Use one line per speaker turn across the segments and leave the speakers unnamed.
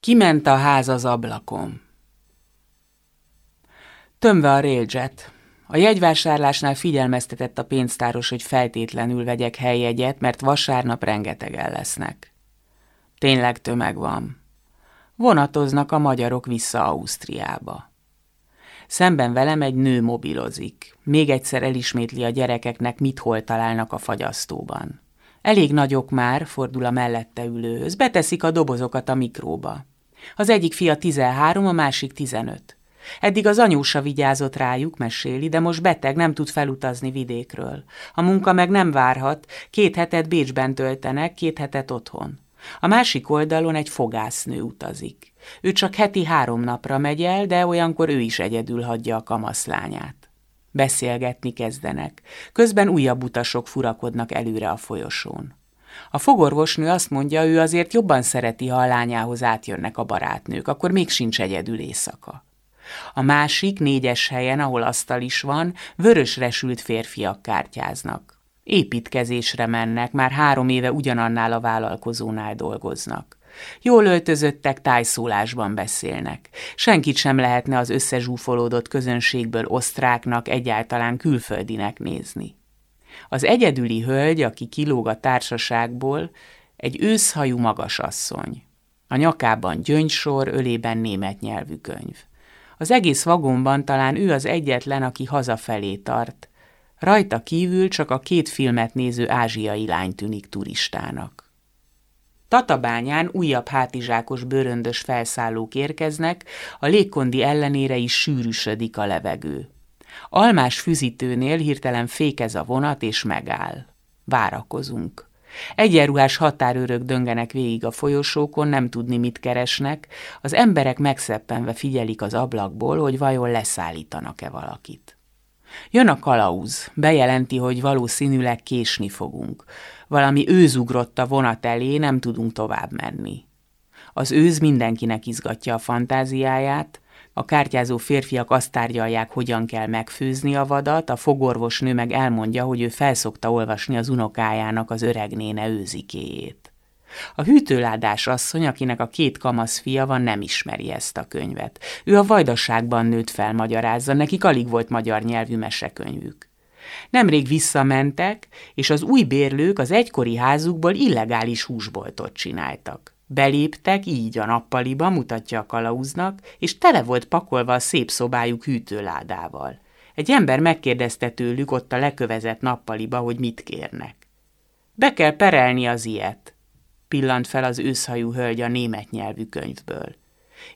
Kiment a ház az ablakon. Tömve a railjet. A jegyvásárlásnál figyelmeztetett a pénztáros, hogy feltétlenül vegyek helyjegyet, mert vasárnap rengetegen lesznek. Tényleg tömeg van. Vonatoznak a magyarok vissza Ausztriába. Szemben velem egy nő mobilozik. Még egyszer elismétli a gyerekeknek, mit hol találnak a fagyasztóban. Elég nagyok már, fordul a mellette ülőhöz, beteszik a dobozokat a mikróba. Az egyik fia 13, a másik 15. Eddig az anyósa vigyázott rájuk, meséli, de most beteg, nem tud felutazni vidékről. A munka meg nem várhat, két hetet Bécsben töltenek, két hetet otthon. A másik oldalon egy fogásznő utazik. Ő csak heti három napra megy el, de olyankor ő is egyedül hagyja a kamaszlányát. Beszélgetni kezdenek. Közben újabb utasok furakodnak előre a folyosón. A fogorvosnő azt mondja, ő azért jobban szereti, ha a lányához átjönnek a barátnők, akkor még sincs egyedül éjszaka. A másik, négyes helyen, ahol asztal is van, vörösre sült férfiak kártyáznak. Építkezésre mennek, már három éve ugyanannál a vállalkozónál dolgoznak. Jól öltözöttek, tájszólásban beszélnek. Senkit sem lehetne az összezsúfolódott közönségből osztráknak, egyáltalán külföldinek nézni. Az egyedüli hölgy, aki kilóg a társaságból, egy őszhajú magasasszony. A nyakában gyöngysor, ölében német nyelvű könyv. Az egész vagonban talán ő az egyetlen, aki hazafelé tart. Rajta kívül csak a két filmet néző ázsiai lány tűnik turistának. Tatabányán újabb hátizsákos bőröndös felszállók érkeznek, a légkondi ellenére is sűrűsödik a levegő. Almás füzitőnél hirtelen fékez a vonat és megáll. Várakozunk. Egyenruhás határőrök döngenek végig a folyosókon, nem tudni, mit keresnek, az emberek megszeppenve figyelik az ablakból, hogy vajon leszállítanak-e valakit. Jön a kalauz, bejelenti, hogy valószínűleg késni fogunk. Valami őz ugrott a vonat elé, nem tudunk tovább menni. Az őz mindenkinek izgatja a fantáziáját, a kártyázó férfiak azt tárgyalják, hogyan kell megfőzni a vadat, a fogorvosnő meg elmondja, hogy ő felszokta olvasni az unokájának az öregnéne őzikéjét. A hűtőládás asszony, akinek a két kamasz fia van, nem ismeri ezt a könyvet. Ő a vajdaságban nőtt fel, magyarázza, nekik alig volt magyar nyelvű mesekönyvük. Nemrég visszamentek, és az új bérlők az egykori házukból illegális húsboltot csináltak. Beléptek így a nappaliba, mutatja a kalauznak, és tele volt pakolva a szép szobájuk hűtőládával. Egy ember megkérdezte tőlük ott a lekövezett nappaliba, hogy mit kérnek. Be kell perelni az ilyet, pillant fel az őszhajú hölgy a német nyelvű könyvből.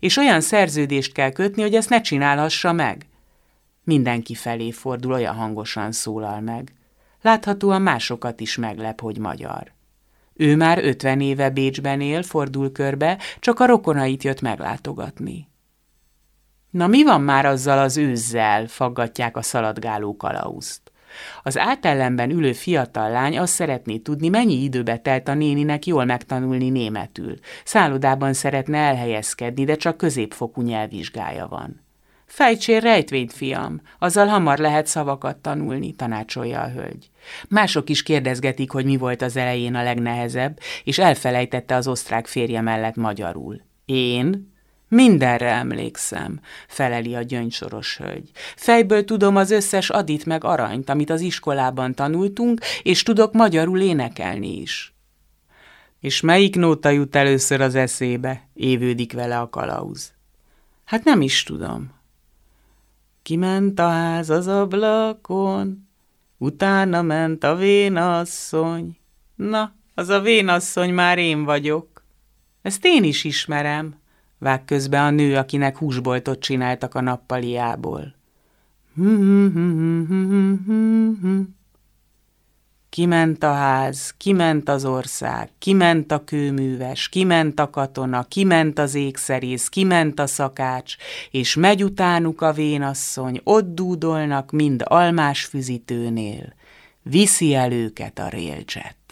És olyan szerződést kell kötni, hogy ezt ne csinálhassa meg. Mindenki felé fordul, olyan hangosan szólal meg. Láthatóan másokat is meglep, hogy magyar. Ő már ötven éve Bécsben él, fordul körbe, csak a rokonait jött meglátogatni. Na mi van már azzal az őzzel, faggatják a szaladgáló kalauzt. Az átellenben ülő fiatal lány azt szeretné tudni, mennyi időbe telt a néninek jól megtanulni németül. Szállodában szeretne elhelyezkedni, de csak középfokú nyelvvizsgája van. Fejtsél rejtvényt, fiam, azzal hamar lehet szavakat tanulni, tanácsolja a hölgy. Mások is kérdezgetik, hogy mi volt az elején a legnehezebb, és elfelejtette az osztrák férje mellett magyarul. Én? Mindenre emlékszem, feleli a gyöngysoros hölgy. Fejből tudom az összes adit meg aranyt, amit az iskolában tanultunk, és tudok magyarul énekelni is. És melyik nóta jut először az eszébe? Évődik vele a kalauz. Hát nem is tudom. Kiment a ház az ablakon, utána ment a vénasszony. Na, az a vénasszony már én vagyok. Ezt én is ismerem, vág közbe a nő, akinek húsboltot csináltak a nappaliából. Kiment a ház, kiment az ország, kiment a kőműves, kiment a katona, kiment az ékszerész, kiment a szakács, és megy utánuk a vénasszony, ott dúdolnak mind almás füzitőnél, viszi el őket a rélcset.